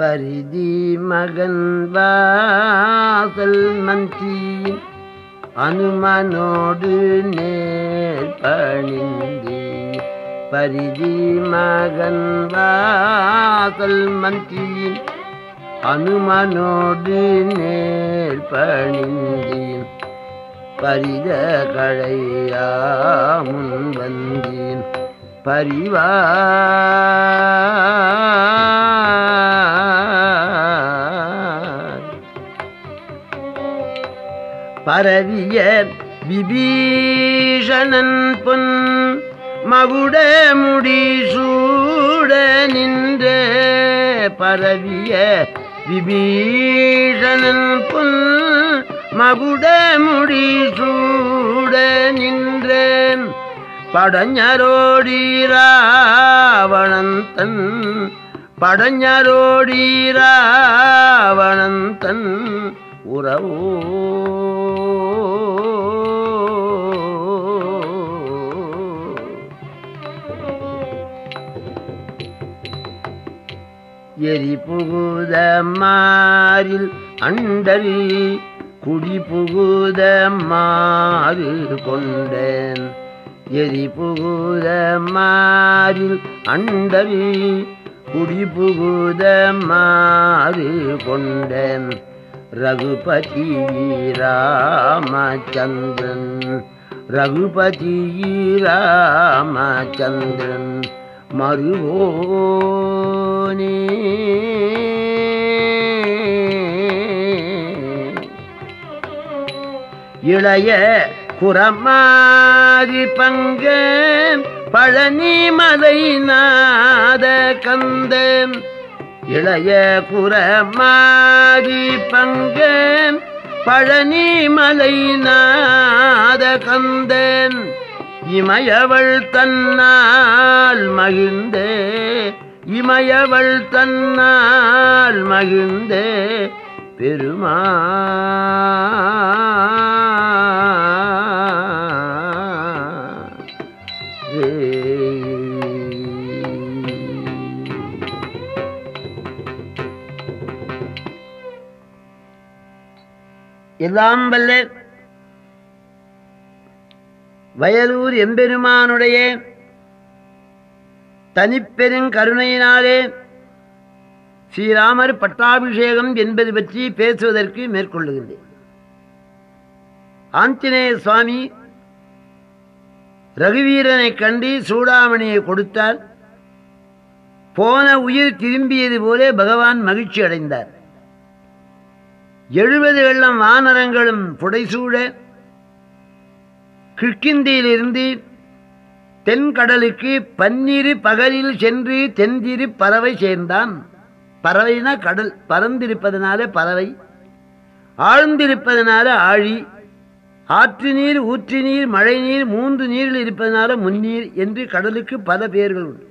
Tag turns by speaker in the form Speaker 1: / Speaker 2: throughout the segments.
Speaker 1: பரிதி மகன் வாசல் மந்தி அனுமனோடு நேர் பணிந்து. பரிதி மகன் வாசல் மந்தி அனுமனோடு நேர் பணிந்தேன் பரித கழையா முன் வந்தேன் பரிவார் பரவிய விபீஷணன் பொன் மகுட முடி சூட நின்ற பரவிய விபீஷணன் பொன் மகுட முடி சூட நின்றேன். படஞரோடி ராவணன் தன் எரி புகுத மாறில் அண்டல் குடி புகுத மாறு கொண்டேன். எரி புகுத மாறில் அண்டல் குடி புகுத மாறு கொண்டேன். ரகுபதி ராமச்சந்திரன் ரகுபதி ராமச்சந்திரன். மறுவோனே. இளைய குரமாதி பங்க பழனி மலை நாத கந்த. இளைய குரமாதி பங்க பழனி மலை நாத கந்தன் இமயவள் தன்னால் மகிழ்ந்தே இமயவள் தன்னால் மகிழ்ந்தே பெருமா எல்லாம் வல்ல வயலூர் எம்பெருமானுடைய தனிப்பெருங்கருணையினாலே ஸ்ரீராமர் பட்டாபிஷேகம் என்பது பற்றி பேசுவதற்கு மேற்கொள்ளுகின்றேன். ஆஞ்சநேய சுவாமி ரகுவீரனை கண்டு சூடாமணியை கொடுத்தார். போன உயிர் திரும்பியது போலே பகவான் மகிழ்ச்சி அடைந்தார் எழுபது வெள்ளம் வானரங்களும் புடைசூழ கிழக்கிந்தியிலிருந்து தென்கடலுக்கு பன்னிரு பகலில் சென்று தென்திரு பறவை சேர்ந்தான். பறவைனா கடல். பறந்திருப்பதனால பறவை. ஆழ்ந்திருப்பதனால ஆழி. ஆற்று நீர் ஊற்று நீர் மழை நீர் மூன்று நீரில் இருப்பதனால முன்னீர் என்று கடலுக்கு பல பெயர்கள் உண்டு.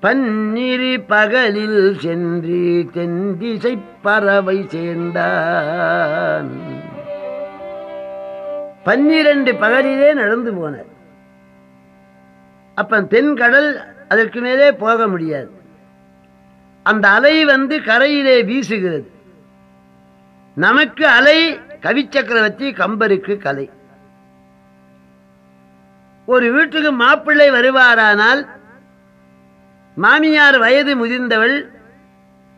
Speaker 1: பன்னிரு பகலில் சென்று தென்திசை பறவை சேர்ந்தான். பன்னிரண்டு பகலிலே நடந்து போனார். அப்ப தென்கடல் அதற்கு மேலே போக முடியாது. அந்த அலை வந்து கரையிலே வீசுகிறது. நமக்கு அலை கவிச்சக்கரவர்த்தி கம்பருக்கு கலை. ஒரு வீட்டுக்கு மாப்பிள்ளை வருவாரானால் மாமியார் வயது முதிர்ந்தவள்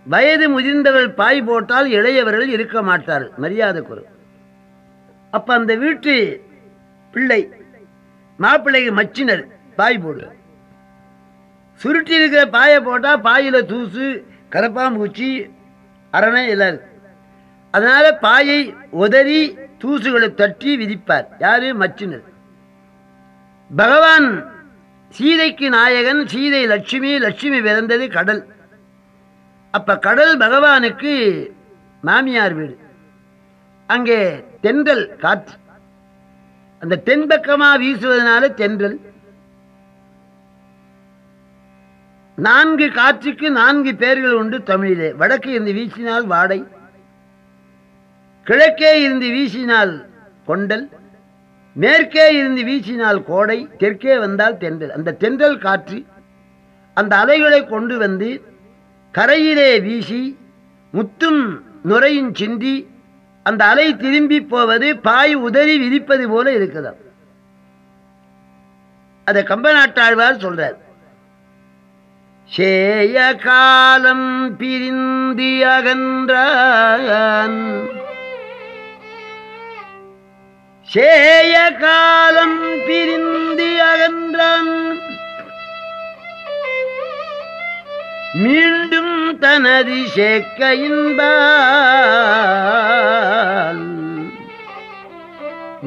Speaker 1: வயது முதிர்ந்தவள் பாய் போட்டால் இளையவர்கள் இருக்க மாட்டார்கள் மரியாதை குறை. அப்ப அந்த வீட்டு பிள்ளை மாப்பிள்ளைக்கு மச்சினர் பாய் போடு. சுருட்டி இருக்கிற பாயை போட்டால் பாயில் தூசு கரப்பாம்பூச்சி அரணை எல்லாம் இருக்கு அதனால பாயை உதறி தூசுகளை தட்டி விதிப்பார். யாரு? மச்சினர். பகவான் சீதைக்கு நாயகன் சீதை லட்சுமி லட்சுமி பிறந்தது கடல். அப்ப கடல் பகவானுக்கு மாமியார் வீடு. அங்கே தென்றல் காற்று. அந்த தென்பக்கமா வீசுவதனால தென்றல். நான்கு காற்றுக்கு நான்கு பேர்கள் உண்டு தமிழிலே. வடக்கு இருந்து வீசினால் வாடை. கிழக்கே இருந்து வீசினால் கொண்டல். மேற்கே இருந்து வீசினால் கோடை. தெற்கே வந்தால் தென்றல். அந்த தென்றல் காற்று அந்த அலைகளை கொண்டு வந்து கரையிலே வீசி முத்தும் நுரையும் சிந்தி அந்த அலை திரும்பி போவது பாய் உதறி விரிப்பது போல இருக்குதாம். அதை கம்பநாட்டாழ்வார் சொல்றார். சேய காலம் பிரிந்தி அகன்றான். சேய காலம் பிரிந்தி அகன்றான். மீண்டும் தனது சேக்கையின்பால்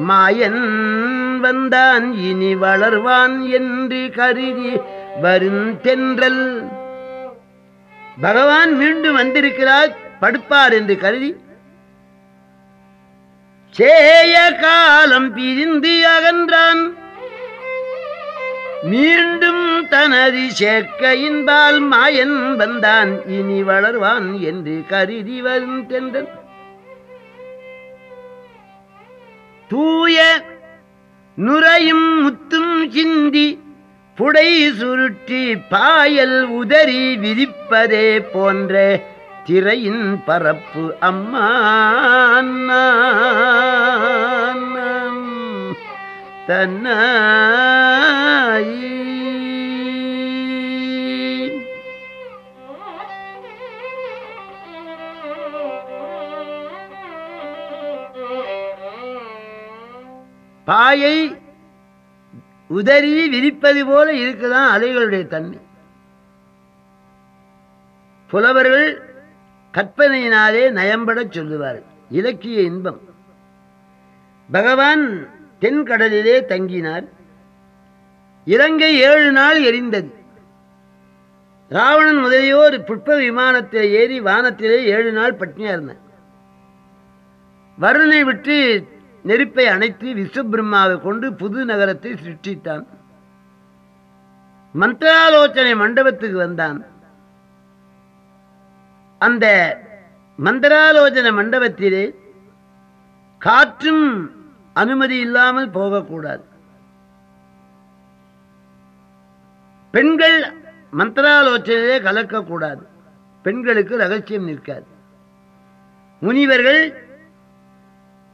Speaker 1: மாயன் வந்தான் இனி வளர்வான் என்று கருதி வருந்தென்றல் பகவான் மீண்டும் வந்திருக்கிறார் படுப்பார் என்று கருதி. சேய காலம் பிரிந்து அகன்றான். மீண்டும் தனது சேர்க்கையின்பால் மாயன் வந்தான். இனி வளர்வான் என்று கருதி வருந்தென்றல் தூய நுரையும் முத்தும் சிந்தி புடை சுருட்டி பாயல் உதறி விரிப்பதே போன்ற திரையின் பரப்பு அம்மா தன்னாயி. பாயை உதறி விரிப்பது போல இருக்குதான் அலைகளுடைய தன்மை. புலவர்கள் கற்பனையினாலே நயம்படச் சொல்லுவார்கள். இலக்கிய இன்பம். பகவான் தென்கடலிலே தங்கினார். இலங்கை ஏழு நாள் எரிந்தது. ராவணன் முதலியோர் புட்ப விமானத்தில் ஏறி வானத்திலே ஏழு நாள் பட்டினியா இருந்தார் வருணனை விட்டு நெருப்பை அணைத்து விஸ்வபிரம்மாவை கொண்டு புது நகரத்தை சிருஷ்டித்தான். மந்திராலோச்சனை மண்டபத்துக்கு வந்தான். அந்த மந்திராலோச்சனை மண்டபத்திலே காற்றும் அனுமதி இல்லாமல் போகக்கூடாது. பெண்கள் மந்திராலோச்சனையே கலக்கக்கூடாது. பெண்களுக்கு ரகசியம் நிற்காது. முனிவர்கள்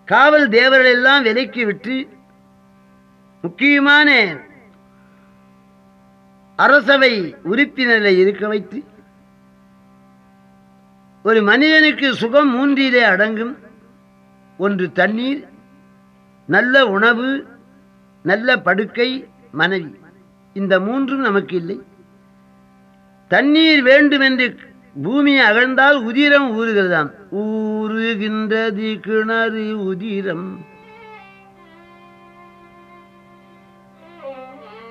Speaker 1: காவல் தேவர்கள் எல்லாம் விலைக்கு விட்டு முக்கியமான அரசவை உறுப்பினரை இருக்க வைத்து ஒரு மனிதனுக்கு சுகம் மூன்றிலே அடங்கும் ஒன்று தண்ணீர் நல்ல உணவு நல்ல படுக்கை மனைவி. இந்த மூன்றும் நமக்கு இல்லை. தண்ணீர் வேண்டும் என்று பூமியை அகழ்ந்தால் உதிரம் ஊறுகிறதாம். ஊறுகின்றது கிணறு உதிரம்.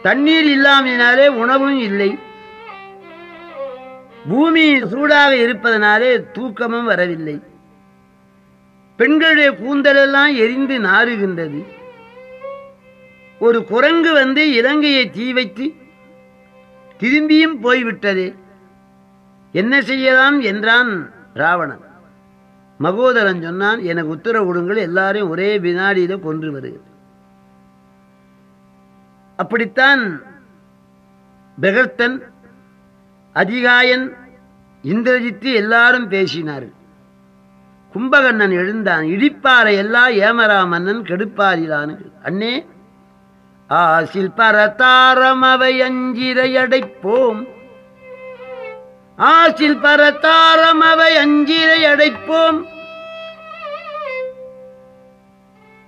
Speaker 1: தண்ணீர் இல்லாமையினாலே உணவும் இல்லை. பூமி சூடாக இருப்பதனாலே தூக்கமும் வரவில்லை. பெண்களுடைய கூந்தலெல்லாம் எரிந்து நாறுகின்றது. ஒரு குரங்கு வந்து இலங்கையை தீ வைத்து திரும்பியும் போய்விட்டதே. என்ன செய்யலாம் என்றான் ராவணன். மகோதரன் சொன்னான் எனக்கு உத்தரவு கொடுங்கள் எல்லாரையும் ஒரே வினாடியில கொன்று வருகிறது அப்படித்தான் பெகர்த்தன் அதிகாயன் இந்திரஜித்து எல்லாரும் பேசினார்கள். கும்பகண்ணன் எழுந்தான் இடிப்பாறை எல்லாம் ஏமரா மன்னன் அண்ணே ஆசில் பரதாரம் அவை அஞ்சிரையடைப்போம் ஆசில் பரத்தாரம் அவை அஞ்சிரை அடைப்போம்.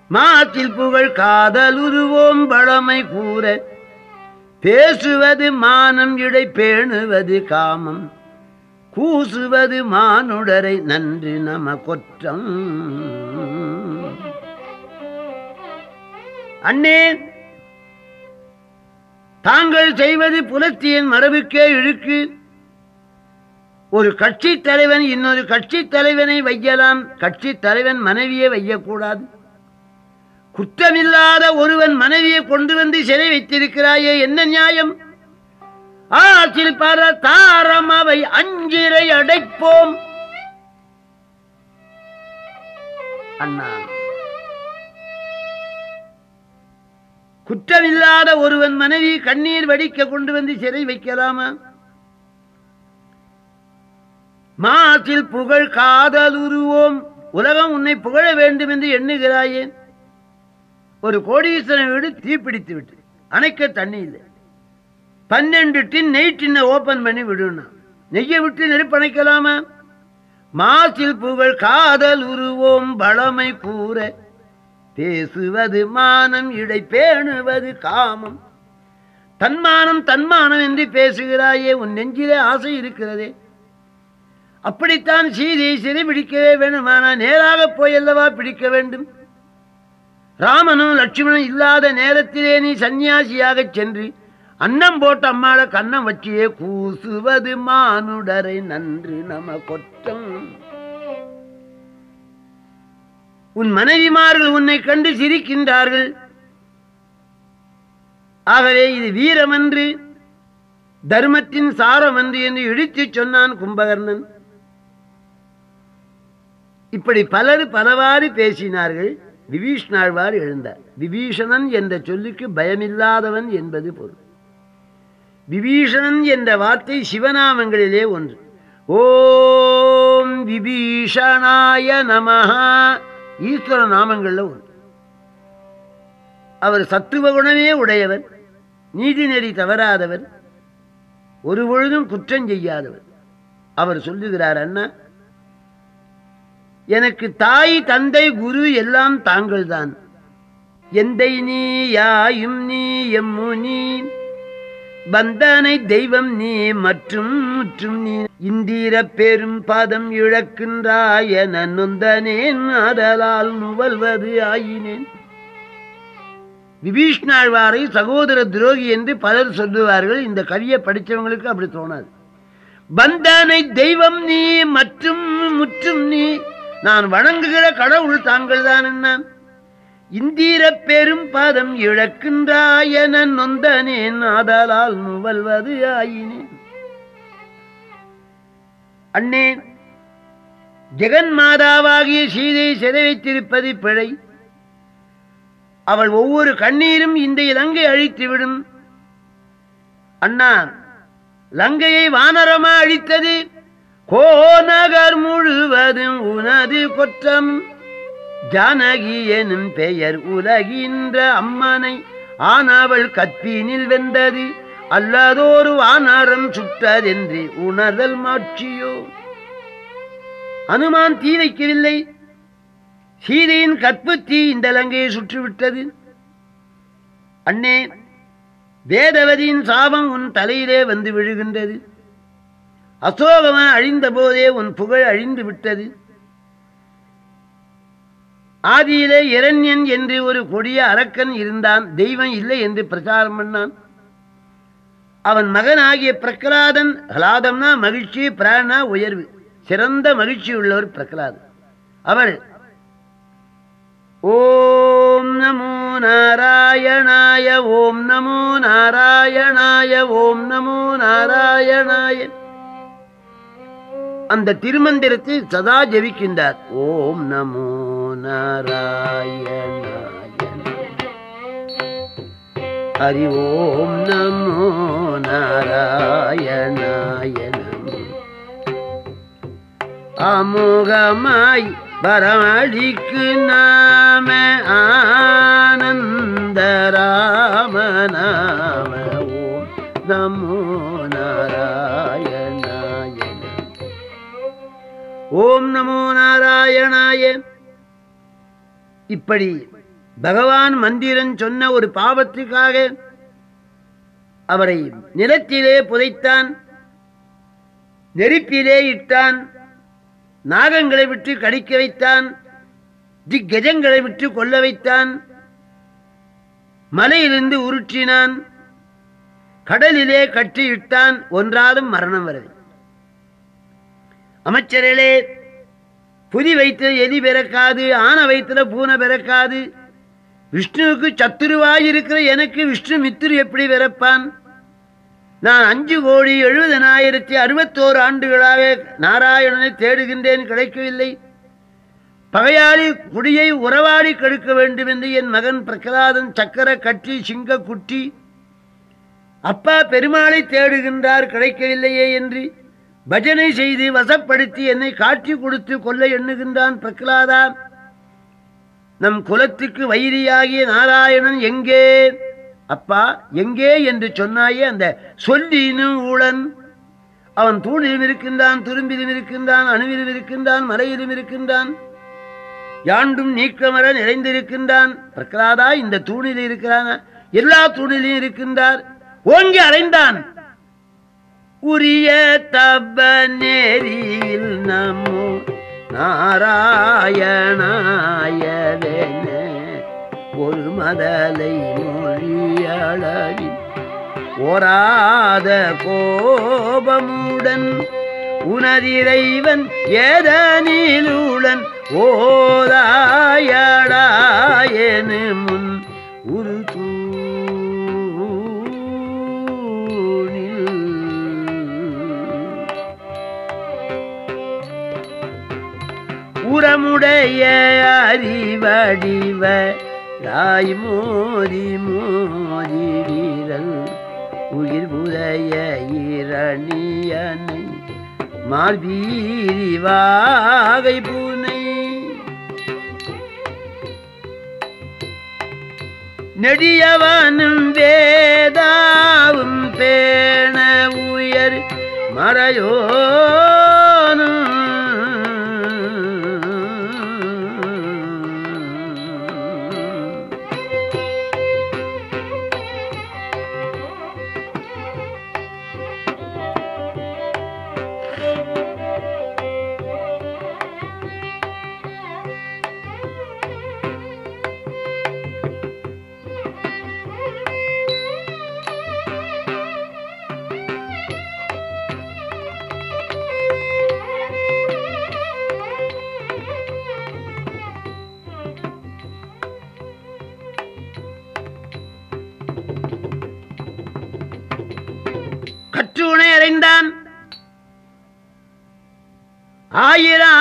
Speaker 1: மாத்தில் புகழ் காதலுருவோம் பழமை கூற. பேசுவது மானம் இடை பேணுவது காமம். கூசுவது மானுடரை நன்று நம கொற்றம். அண்ணே தாங்கள் செய்வது புலத்தியின் மரபுக்கே இழுக்கு. ஒரு கட்சி தலைவன் இன்னொரு கட்சி தலைவனை வையலாம் கட்சி தலைவன் மனைவியை வையக்கூடாது. குற்றமில்லாத ஒருவன் மனைவியை கொண்டு வந்து சிறை வைத்திருக்கிறாயே என்ன நியாயம்? ஆற்றில் பர தாரம் அவை அஞ்சிரை அடைப்போம். அண்ணா குற்றமில்லாத ஒருவன் மனைவி கண்ணீர் வடிக்க கொண்டு வந்து சிறை வைக்கலாமா? மாற்றில் புகழ் காதல் உருவோம். உலகம் உன்னை புகழ வேண்டும் என்று எண்ணுகிறாயே. ஒரு கோடீஸ்வரன் வீடு தீப்பிடித்து விட்டு அணைக்க தண்ணி இல்லை. பன்னெண்டு டின் நெய் டின்னை ஓபன் பண்ணி விடணும் நெய்யை விட்டு நெருப்பணைக்கலாமா? மாசில் புகழ் காதல் உருவோம் பழமை கூற. பேசுவது மானம் இடை பேணுவது காமம். தன்மானம் தன்மானம் என்று பேசுகிறாயே உன் நெஞ்சிலே ஆசை இருக்கிறதே. அப்படித்தான் சீதையை சிறை பிடிக்கவே வேண்டுமானா நேராக போய் அல்லவா பிடிக்க வேண்டும்? ராமனும் லட்சுமணன் இல்லாத நேரத்திலே நீ சந்நியாசியாகச் சென்று அன்னம் போட்ட அம்மாள கண்ணம் வச்சியே கூசுவது மானுடரை நன்று நம கொற்றம் உன் மனைவிமார்கள் உன்னை கண்டு சிரிக்கின்றார்கள். ஆகவே இது வீரமன்று தர்மத்தின் சாரமன்று என்று இடித்துச் சொன்னான் கும்பகர்ணன். இப்படி பலர் பலவாறு பேசினார்கள். விபீஷ்ணாழ்வார் எழுந்தார். விபீஷணன் என்ற சொல்லுக்கு பயமில்லாதவன் என்பது பொருள். விபீஷணன் என்ற வார்த்தை சிவநாமங்களிலே ஒன்று. ஓம் விபீஷணாய நமஹா. ஈஸ்வர நாமங்களில் ஒன்று. அவர் சத்துவ குணமே உடையவர் நீதி நெறி தவறாதவர் ஒரு பொழுதும் குற்றம் செய்யாதவர். அவர் சொல்லுகிறார் அண்ணா எனக்கு தாய் தந்தை குரு எல்லாம் தாங்கள்தான். எந்தை நீ யாயும் நீ எம்முனீன். நீ தெய்வம் நீ மற்றும் முற்றும் நீ. இந்திர பெரும் பதம் இழக்கின்றாய நொந்தனேன் அதலால் நுவல்வது ஆயினேன். விபீஷ்ணாழ்வாரை சகோதர துரோகி என்று பலர் சொல்லுவார்கள். இந்த கவியை படித்தவங்களுக்கு அப்படி தோணாது. பந்தனை தெய்வம் நீ மற்றும் முற்றும் நீ. நான் வணங்குகிற கடவுள் தாங்கள் தான் என்ன இந்திர பெரும் பதம் இழக்கின்றாயன நொந்தனேன் ஆதலால் நுவல்வது ஆயினேன் அண்ணே ஜெகன் மாதாவாகிய சீதையை சிதைவைத்திருப்பது பிழை. அவள் ஒவ்வொரு கண்ணீரும் இந்த இலங்கை அழித்துவிடும். அண்ணா லங்கையை வானரமா அழித்தது கோநகர் முழுவதும் உனது குற்றம். ஜானகி எனும் பெயர் உலகின்ற அம்மனை. ஆனாவள் கற்பினில் வெந்தது அல்லாதோரு வானரம் சுட்டதென்று உணர்தல் மாட்சியோ. அனுமான் தீ வைக்கவில்லை சீதையின் கற்பு தீ இந்த லங்கையை சுற்றிவிட்டது. அண்ணே வேதவதியின் சாபம் உன் தலையிலே வந்து விழுகின்றது. அசோகமா அழிந்த போதே உன் புகழ் அழிந்து விட்டது ஆதியிலே இரண்யன் என்று ஒரு கொடிய அரக்கன் இருந்தான். தெய்வம் இல்லை என்று பிரச்சாரம் பண்ணான். அவன் மகன் ஆகிய பிரகலாதன் ஹலாதம்னா மகிழ்ச்சி பிராணா உயர்வு. சிறந்த மகிழ்ச்சி உள்ளவர் பிரகலாதன். அவள் ஓம் நமோ நாராயணாய ஓம் நமோ நாராயணாய ஓம் நமோ நாராயணாய. அந்த திருமந்திரத்தை சதா ஜெபிக்கின்றார். ஓம் நமோ நாராயணாய ஹரி ஓம் நமோ நாராயணாய அமுகமாய் வரமளிக்கு நாம ஆனந்த ராம நாம ஓம் நமோ நாராயணாய ஓம் நமோ நாராயணாய இப்படி பகவான் மந்திரன் சொன்ன ஒரு பாவத்திற்காக அவரை நிலத்திலே புதைத்தான் நெருப்பிலே இட்டான் நாகங்களை விட்டு கடிக்க வைத்தான் திக்கஜங்களை விட்டு கொல்ல வைத்தான் மலையிலிருந்து உருட்டினான் கடலிலே கட்டி இட்டான் ஒன்றாலும் மரணம் வரவில்லை அமைச்சர்களே புதி வைத்த எலி பிறக்காது ஆன வயிற்றுல பூனை பிறக்காது. விஷ்ணுவுக்கு சத்துருவாய் இருக்கிற எனக்கு விஷ்ணு மித்திரு எப்படி பிறப்பான்? நான் அஞ்சு கோடி எழுபதனாயிரத்தி அறுபத்தோரு ஆண்டுகளாக நாராயணனை தேடுகின்றேன் கிடைக்கவில்லை. பகையாளி குடியை உறவாடி கெடுக்க வேண்டும் என்று என் மகன் பிரகலாதன் சக்கர கட்டி சிங்க குட்டி அப்பா பெருமாளை தேடுகின்றார் கிடைக்கவில்லையே என்று பஜனை செய்து வசப்படுத்தி என்னை காட்சி கொடுத்து கொல்ல எண்ணுகின்றான் பிரகலாதா. நம் குலத்துக்கு வைரியாகிய நாராயணன் எங்கே? அப்பா எங்கே என்று சொன்னாயே அந்த சொல்லினும் ஊழன். அவன் தூணிலும் இருக்கின்றான் துரும்பிலும் இருக்கின்றான் அணுவிலும் இருக்கின்றான் மலையிலும் இருக்கின்றான். யாண்டும் நீக்கமர நிறைந்திருக்கின்றான். பிரகலாதா இந்த தூணில் இருக்கிறான்? எல்லா தூணிலும் இருக்கின்றார். ஓங்கி அடைந்தான் உரிய தப்ப நேரியில் நமோ நாராயணாயவென. ஒரு மதலை மொழியளவில் ஓராத கோபமுடன் உனதிரைவன் ஏதனிலுடன் ஓதாயடாயனு முன் உரு உரமுடைய அறிவடிவ ராய் மோதி மோதி உயிர் புதைய இரணியனை மார்பீரிவாகை பூனை. நெடியவனும் வேதாவும் பேண உயர் மறையோ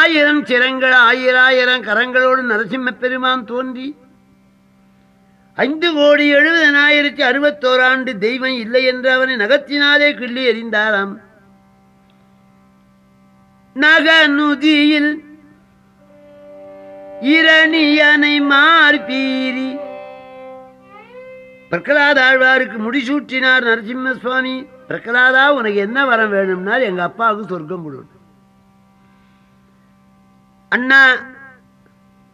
Speaker 1: ஆயிரம் சிரங்கள் ஆயிராயிரம் கரங்களோடு நரசிம்ம பெருமான் தோன்றி ஐந்து கோடி எழுபதனாயிரத்தி அறுபத்தோராண்டு தெய்வம் இல்லை என்று அவனை நகத்தினாலே கிள்ளி எறிந்தாராம். நகநுதியில் இரணியனை மார்பீரி பிரகலாத ஆழ்வாருக்கு முடிசூட்டினார் நரசிம்ம சுவாமி. பிரகலாதா உனக்கு என்ன வரம் வேணும்னால் எங்க அப்பாவுக்கு சொர்க்கம் கொடுக்கணும் அண்ணா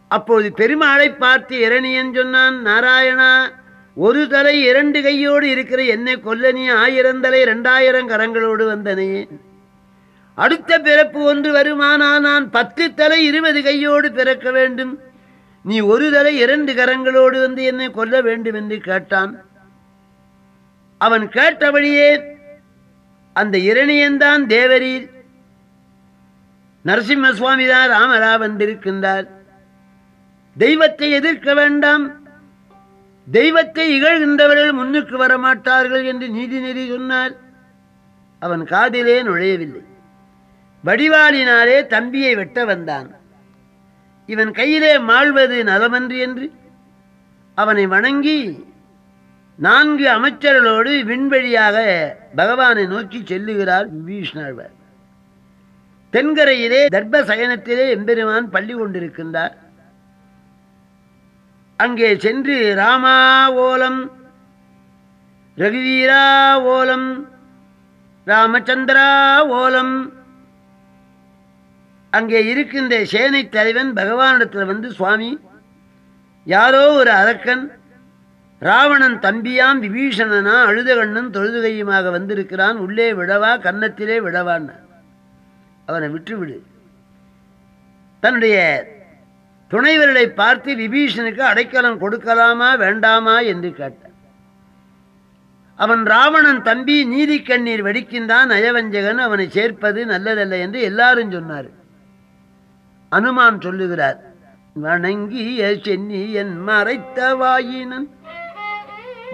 Speaker 1: அப்போது பெருமாளை பார்த்து இரணியன் சொன்னான் நாராயணா ஒரு தலை இரண்டு கையோடு இருக்கிற என்னை கொல்ல நீ ஆயிரம் தலை இரண்டாயிரம் கரங்களோடு வந்தனையே அடுத்த பிறப்பு ஒன்று வருமானா நான் பத்து தலை இருபது கையோடு பிறக்க வேண்டும். நீ ஒரு தலை இரண்டு கரங்களோடு வந்து என்னை கொல்ல வேண்டும் என்று கேட்டான். அவன் கேட்டபடியே அந்த இரணியன்தான் தேவரீர். நரசிம்ம சுவாமி தான் ராமரா வந்திருக்கின்றார். தெய்வத்தை எதிர்க்க வேண்டாம். தெய்வத்தை இகழ்கின்றவர்கள் முன்னுக்கு வரமாட்டார்கள் என்று நீதிநெறி சொன்னார் அவன் காதிலே நுழையவில்லை. வடிவாளினாலே தம்பியை வெட்ட வந்தான். இவன் கையிலே மாழ்வது நலமன்று என்று அவனை வணங்கி நான்கு அமைச்சர்களோடு விண்வழியாக பகவானை நோக்கி செல்லுகிறார் விபீஷ்ணர் தென்கரையிலே தர்ப சயனத்திலே எம்பெருமான் பள்ளி கொண்டிருக்கின்றார். அங்கே சென்று ராமா ஓலம் ரகுவீரா ஓலம் ராமச்சந்திரா ஓலம் அங்கே இருக்கின்ற சேனை தலைவன் பகவானிடத்தில் வந்து சுவாமி யாரோ ஒரு அரக்கன் ராவணன் தம்பியாம் விபீஷணனா அழுதகண்ணன் தொழுதுகையுமாக வந்திருக்கிறான். உள்ளே விடவா கன்னத்திலே விடவான் அவனை விட்டுவிடு. தன்னுடைய துணைவர்களை பார்த்து விபீஷனுக்கு அடைக்கலம் கொடுக்கலாமா வேண்டாமா என்று கேட்டான். அவன் ராவணன் தம்பி நீதி கண்ணீர் வெடிக்கின்றான் நயவஞ்சகன் அவனை சேர்ப்பது நல்லதல்ல என்று எல்லாரும் சொன்னார் அனுமான் சொல்லுகிறார் வணங்கிய சென்னியன் மறைத்த வாயினன்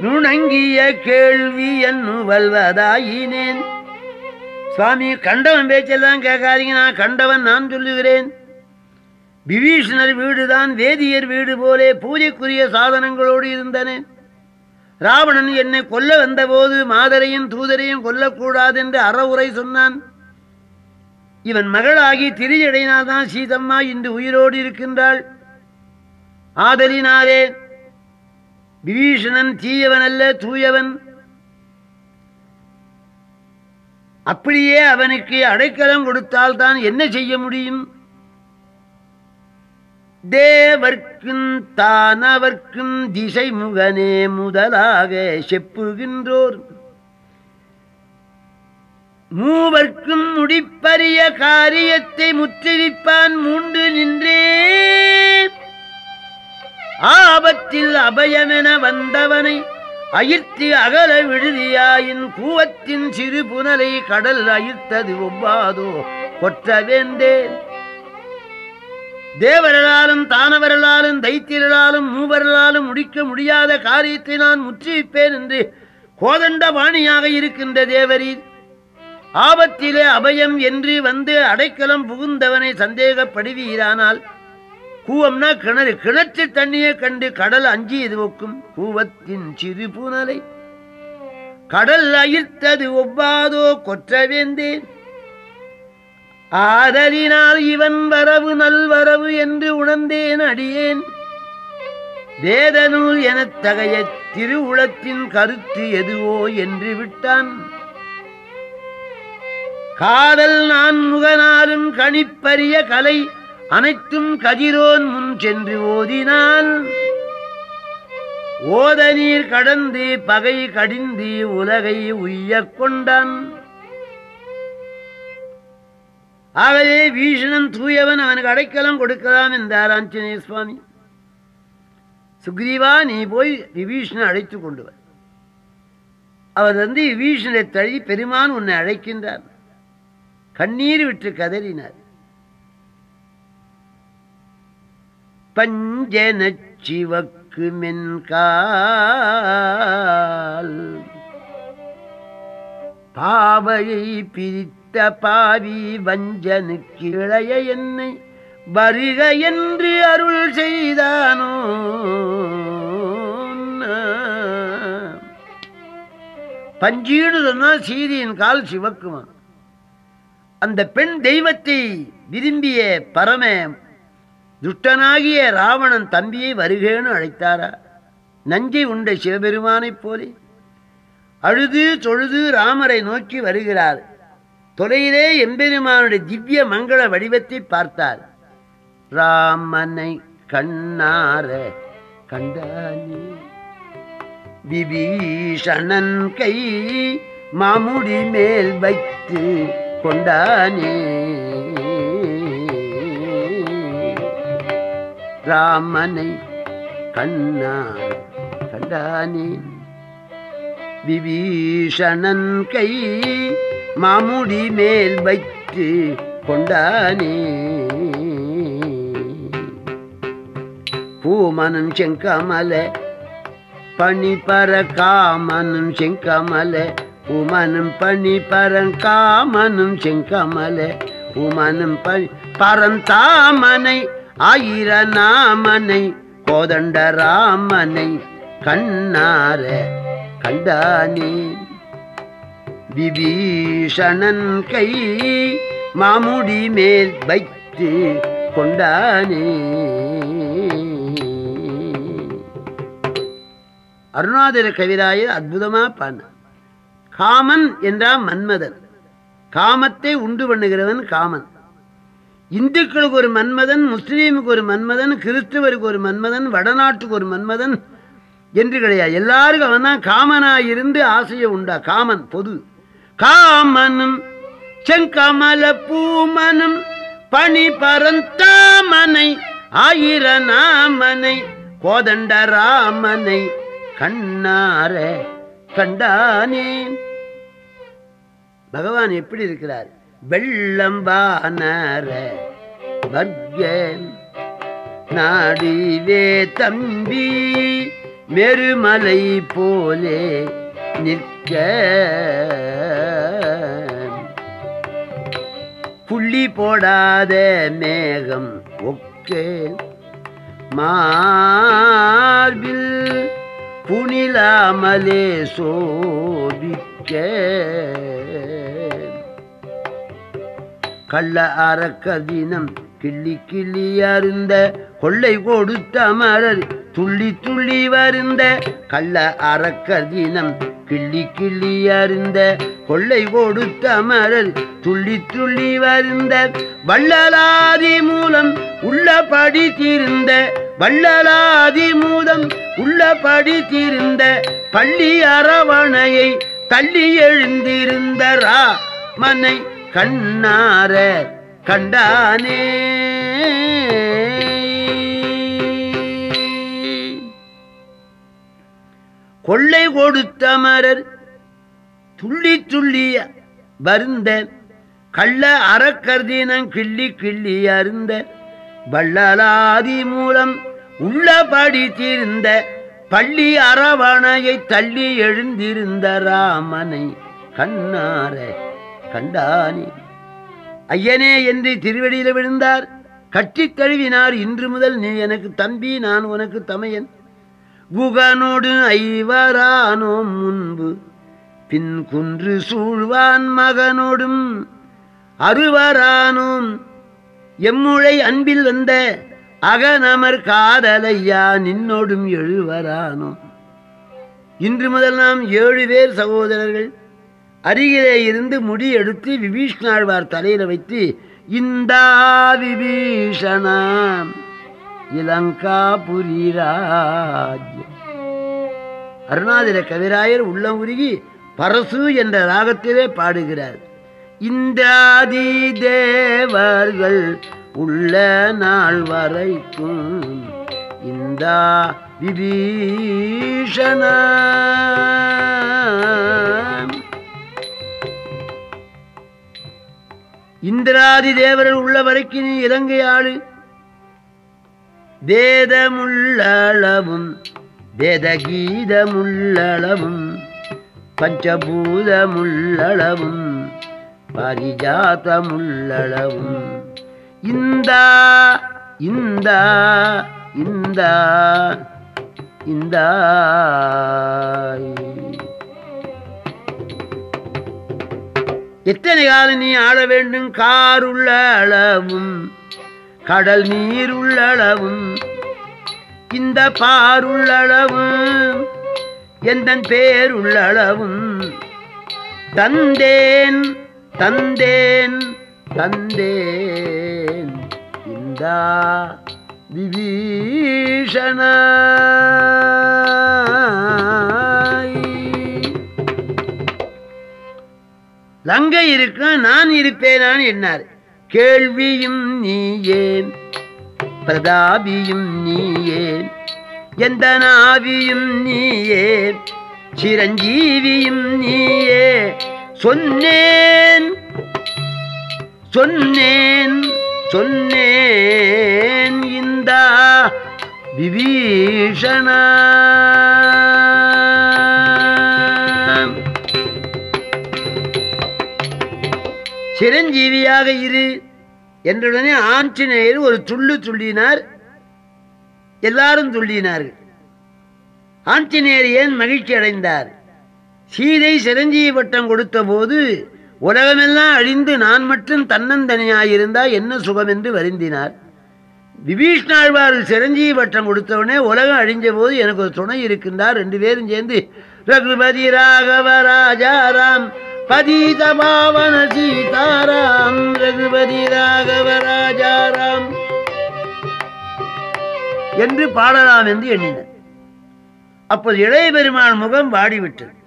Speaker 1: நுணங்கிய கேள்வி என் வல்வதாயினேன் சுவாமி கண்டவன் பேச்செல்லாம் கேட்காதீங்க நான் கண்டவன் நான் சொல்லுகிறேன். விபீஷணர் வீடுதான் வேதியர் வீடு போலே பூஜைக்குரிய சாதனங்களோடு இருந்தன. ராவணன் என்னை கொல்ல வந்தபோது மாதரையும் தூதரையும் கொல்லக்கூடாது என்று அறவுரை சொன்னான். இவன் மகளாகி திரியடைனாதான் சீதம்மா இன்று உயிரோடு இருக்கின்றாள். ஆதலினாலே விபீஷணன் தீயவன் அல்ல தூயவன். அப்படியே அவனுக்கு அடைக்கலம் கொடுத்தால் தான் என்ன செய்ய முடியும்? தேவர்க்கும் தானவர்க்கும் திசை முகனே முதலாக செப்புகின்றோர். மூவர்க்கும் முடிப்பரிய காரியத்தை முற்றிவிப்பான் மூண்டு நின்றே. ஆபத்தில் அபயமென வந்தவனை அயிர்த்தி அகல விழுதியாயின் கூவத்தின் சிறு புனலை கடல் அயிர்த்தது ஒவ்வாதோ கொற்ற வேண்டேன் தேவர்களாலும் தானவர்களாலும் தைத்தியர்களாலும் மூவர்களாலும் முடிக்க முடியாத காரியத்தை நான் முற்றிவிப்பேன் என்று கோதண்ட வாணியாக இருக்கின்ற தேவரீர். ஆபத்திலே அபயம் என்று வந்து அடைக்கலம் புகுந்தவனை சந்தேகப்படுவீரானால் கூவம்னா கிணறு. கிணற்று தண்ணியை கண்டு கடல் அஞ்சி எதுவுக்கும் கூவத்தின் சிறு புனலை. கடல் அயிர்த்தது ஒவ்வாதோ கொற்ற வேந்தேன். ஆதலினால் இவன் வரவு நல்வரவு என்று உணர்ந்தேன் அடியேன். வேதநூல் எனத் தகைய திருவுளத்தின் கருத்து எதுவோ என்று விட்டான். காதல் நான் முகனாலும் கணிப்பரிய கலை அனைத்தும் கதிரோன் முன் சென்று ஓதினான் ஓத நீர் கடந்து பகை கடிந்து உலகை உய்ய கொண்டான். ஆகவே வீஷணன் தூயவன் அவனுக்கு அடைக்கலம் கொடுக்கலாம் என்றார் ஆஞ்சநேய சுவாமி. சுக்ரீவா நீ போய் விபீஷனை அழைத்து கொண்டு வர அவர் வந்து விபீஷனை தழி பெருமான் உன்னை அழைக்கின்றார். கண்ணீர் விட்டு கதறினார். பஞ்சன சிவக்கு மென்கால். பாவையை பிரித்த பாவி வஞ்சனுக்கு இளைய என்னை வருக என்று அருள் செய்தானோ? பஞ்சீடு சொன்னால் கால் சிவக்குமா அந்த பெண் தெய்வத்தை விரும்பிய பரம துஷ்டனாகிய ராவணன் தம்பியை வருகேன்னு அழைத்தாரா? நஞ்சை உண்ட சிவபெருமானைப் போலே. அழுது தொழுது ராமரை நோக்கி வருகிறார். தொலையிலே எம்பெருமானுடைய திவ்ய மங்கள வடிவத்தை பார்த்தார். ராமனை கண்ணார கண்டானே. விபீஷணன் கை மாமுடி மேல் வைத்து கொண்டானே. ராமனை கண்ணான் கண்டானேன் விபீஷணன் கை மாமுடி மேல் வைத்து கொண்டானே. பூமனும் செங்கமல பனி பர காமனும் செங்கமல உமனும் பனி பரன் காமனும் செங்கமல உமனும் பனி பரந்தாமனை ஆயிர நாமனை கோதண்ட ராமனை கண்ணார கண்டானே. விபீஷணன் கை மாமுடி மேல் வைத்து கொண்டானே. அருணாதிர கவிராயர் அற்புதமா பண்ண காமன் என்றால் மன்மதன். காமத்தை உண்டு பண்ணுகிறவன் காமன். இந்துக்களுக்கு ஒரு மன்மதன் முஸ்லீமுக்கு ஒரு மன்மதன் கிறிஸ்துவருக்கு ஒரு மன்மதன் வடநாட்டுக்கு ஒரு மன்மதன் என்று கிடையாது. எல்லாருக்கும் அவன் தான் காமனாக இருந்து ஆசையை உண்டா. காமன் பொது. காமனும் செங்கமல பூமனும் பனி பரந்தாமனை ஆயிர நாமனை கோதண்ட ராமனை கண்ணார கண்டானேன். பகவான் எப்படி இருக்கிறார்? வெள்ளம் வானர வர்க்கன் நாடிவே தம்பி மெருமலை போலே நிற்க. புள்ளி போடாத மேகம் ஒக்கே. மார்பில் புனிலாமலே சோபிக்க கள்ள அறக்கதினம் கிள்ளி கிள்ளி அருந்த கொள்ளை கொடுத்த மலர் துள்ளி துள்ளி வருந்த கள்ள அறக்கதினம் கிள்ளி கிள்ளி அருந்த கொள்ளை கொடுத்த மலர் துள்ளி துள்ளி வருந்த வள்ளலாதி மூலம் உள்ளபடி தீர்ந்த வள்ளலாதி மூலம் உள்ளபடி தீர்ந்த பள்ளி அரவணையை தள்ளி எழுந்திருந்தரா மனை கண்ணார கண்டானே. கொள்ளை கொடுத்த மரர் துள்ளி துள்ளி வருந்த கள்ள அறக்கர்தினம் கிள்ளி கிள்ளி அருந்த வள்ளலாதி மூலம் உள்ளபடி தீர்ந்த பள்ளி அரவணையை தள்ளி எழுந்திருந்த ராமனை கண்ணார கண்டானே. ஐயனே என்று திருவடியில் விழுந்தார். கட்டி கழுவினார் இன்று முதல் நீ எனக்கு தம்பி நான் உனக்கு தமையன். குகனோடு ஐவரானோம் முன்பு பின் குன்று சூழ்வான் மகனோடும் அறுவரானோம். எம்முழை அன்பில் வந்த அகநமர் காதலையா நின்னோடும் எழுவரானோம். இன்று முதல் நாம் ஏழு பேர் சகோதரர்கள் அருகிலே இருந்து முடி எடுத்து விபீஷ்ணாழ்வார் தலையில வைத்து இந்தா விபீஷணாம் இலங்காபுரி ராஜ்யம் அருணாதிர கவிராயர் உள்ளம் உருகி பரசு என்ற ராகத்திலே பாடுகிறார். இந்தாதி தேவர்கள் உள்ள நாள் வரைக்கும் இந்தா விபீஷண. இந்திராதி தேவர்கள் உள்ள வரைக்கும் நீ இலங்கை ஆளு. வேதமுள்ளளவும் வேதகீதமுள்ளளவும் பஞ்சபூதமுள்ளளவும் பரிஜாத்தமுள்ளளவும். இந்தா இந்தா இந்தா இந்தா. எத்தனை காலம் நீ ஆள வேண்டும்? காருள்ள அளவும் கடல் நீருள்ளளவும் இந்த பாருள்ளளவும் எந்த பேருள்ளளவும் தந்தேன் தந்தேன் தந்தேன் இந்த விபீஷண. லங்கை இருக்க நான் இருப்பேனான் என்னார்? கேள்வியும் நீயேன் பிரதாபியும் நீயே எந்த நாவியும் நீயே சிரஞ்சீவியும் நீயே சொன்னேன் சொன்னேன் சொன்னேன் இந்த விபீஷணா. சிரஞ்சீவியாக இரு என்றுடனே ஆஞ்சநேயர் ஒரு துள்ளு துள்ளினார் எல்லாரும் துள்ளினார்கள் ஆஞ்சநேயர் ஏன் மகிழ்ச்சி அடைந்தார்? சீதை சிரஞ்சீவி பட்டம் கொடுத்த போது உலகமெல்லாம் அழிந்து நான் மட்டும் தன்னந்தனியாயிருந்தா என்ன சுகம்? என்று வருந்தினார். விபீஷ்ணாழ்வார் சிரஞ்சீவி பட்டம் கொடுத்தவுடனே உலகம் அழிஞ்ச போது எனக்கு ஒரு துணை இருக்கின்றார். ரெண்டு பேரும் சேர்ந்து ரகுபதி ராகவ ராஜாராம் பதீத பாவன சீதாராம் ரகுபதி ராகவ ராஜாராம் என்று பாடலாம் என்று எண்ணினர். அப்போது இளைய பெருமான் முகம் வாடிவிட்டது.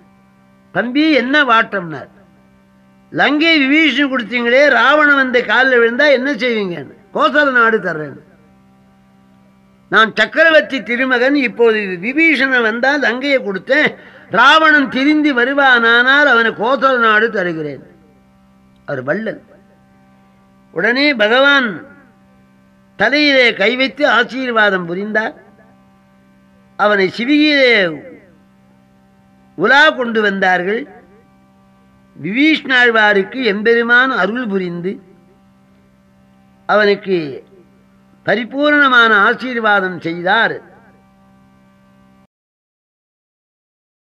Speaker 1: தம்பி என்ன வாட்டம்னார்? லங்கை விபீஷன் கொடுத்தீங்களே ராவணன் வந்து காலில் விழுந்தா என்ன செய்வீங்கன்னு. கோசல நாடு தர்றேன் நான் சக்கரவர்த்தி திருமகன் இப்போது விபீஷணன் வந்தால் லங்கையை கொடுத்தேன். ராவணன் திரிந்து வருவானானால் அவனை கோசல நாடு தருகிறேன். அவர் வள்ளல். உடனே பகவான் தலையிலே கை வைத்து ஆசீர்வாதம் புரிந்தார். அவனை சிவியிலே உலா கொண்டு வந்தார்கள். விபீஷ்ணாழ்வாருக்கு எம்பெருமான் அருள் புரிந்து அவனுக்கு பரிபூர்ணமான ஆசீர்வாதம் செய்தார்.